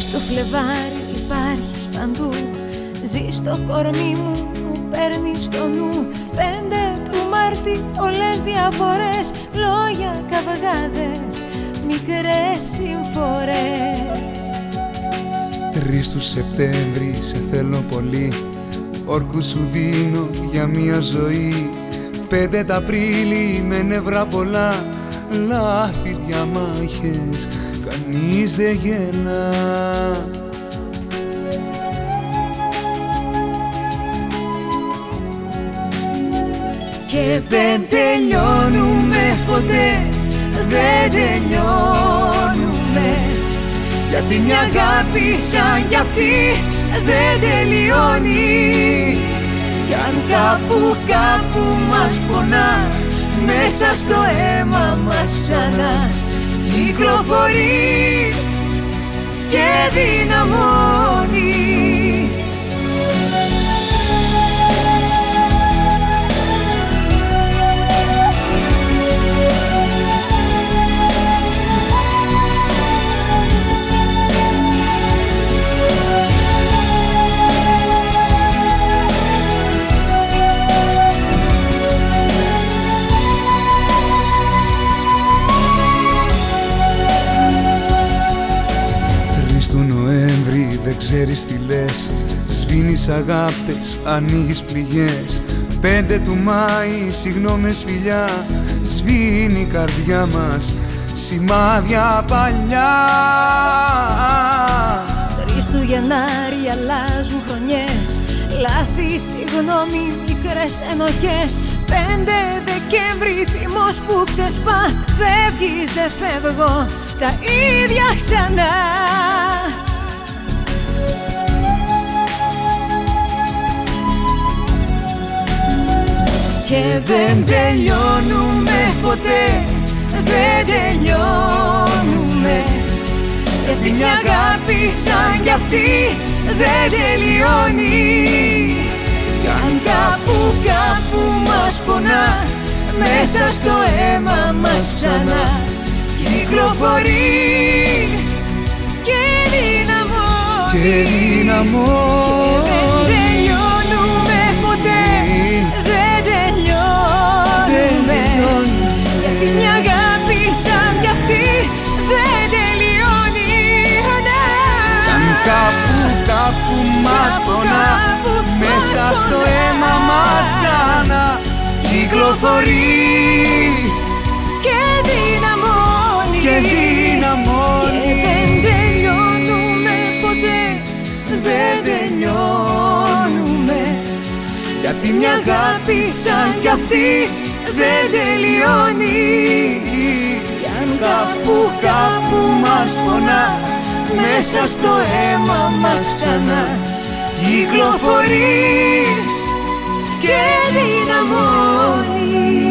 στο Φλεβάρι υπάρχεις παντού. Ζεις στο κορμί μου, μου παίρνεις το νου. Πέντε του Μάρτη όλες διαφορές. Λόγια καυγάδες, μικρές συμφορές. Τρεις του Σεπτέμβρη σε θέλω πολύ. Όρκους σου δίνω για μια ζωή. Πέντε τα Απρίλη με νεύρα πολλά Λάθη διαμάχες κανείς δεν γελά Και δεν τελειώνουμε ποτέ, δεν τελειώνουμε. Γιατί μια αγάπη σαν κι αυτή δεν τελειώνει. Κι αν κάπου κάπου μας πονά μέσα στο αίμα μας ξανά κυκλοφορεί και δυναμώνει ξέρεις τι λες. Σβήνεις αγάπες, ανοίγεις πληγές. Πέντε του Μάη, συγγνώμες φιλιά. Σβήνει η καρδιά μας, σημάδια παλιά. Τρεις του Γενάρη αλλάζουν χρονιές. Λάθη, συγγνώμη, μικρές ενοχές. Πέντε Δεκέμβρη, θυμός που ξεσπά. Φεύγεις, δεν φεύγω, τα ίδια ξανά Και δεν τελειώνουμε ποτέ, δεν τελειώνουμε. Γιατί μια αγάπη σαν κι αυτή δεν τελειώνει. Κι αν κάπου κάπου μας πονά μέσα στο αίμα μας ξανά. Κυκλοφορεί και δυναμώνει. Και δυναμώνει πονά Μέσα στο αίμα μας ξανά κυκλοφορεί Και δυναμώνει. Και δυναμώνει. Και δεν τελειώνουμε ποτέ. Δεν τελειώνουμε. Γιατί μια αγάπη σαν κι αυτή δεν τελειώνει. Κι αν κάπου κάπου μας πονά μέσα στο αίμα μας ξανά κυκλοφορεί και δυναμώνει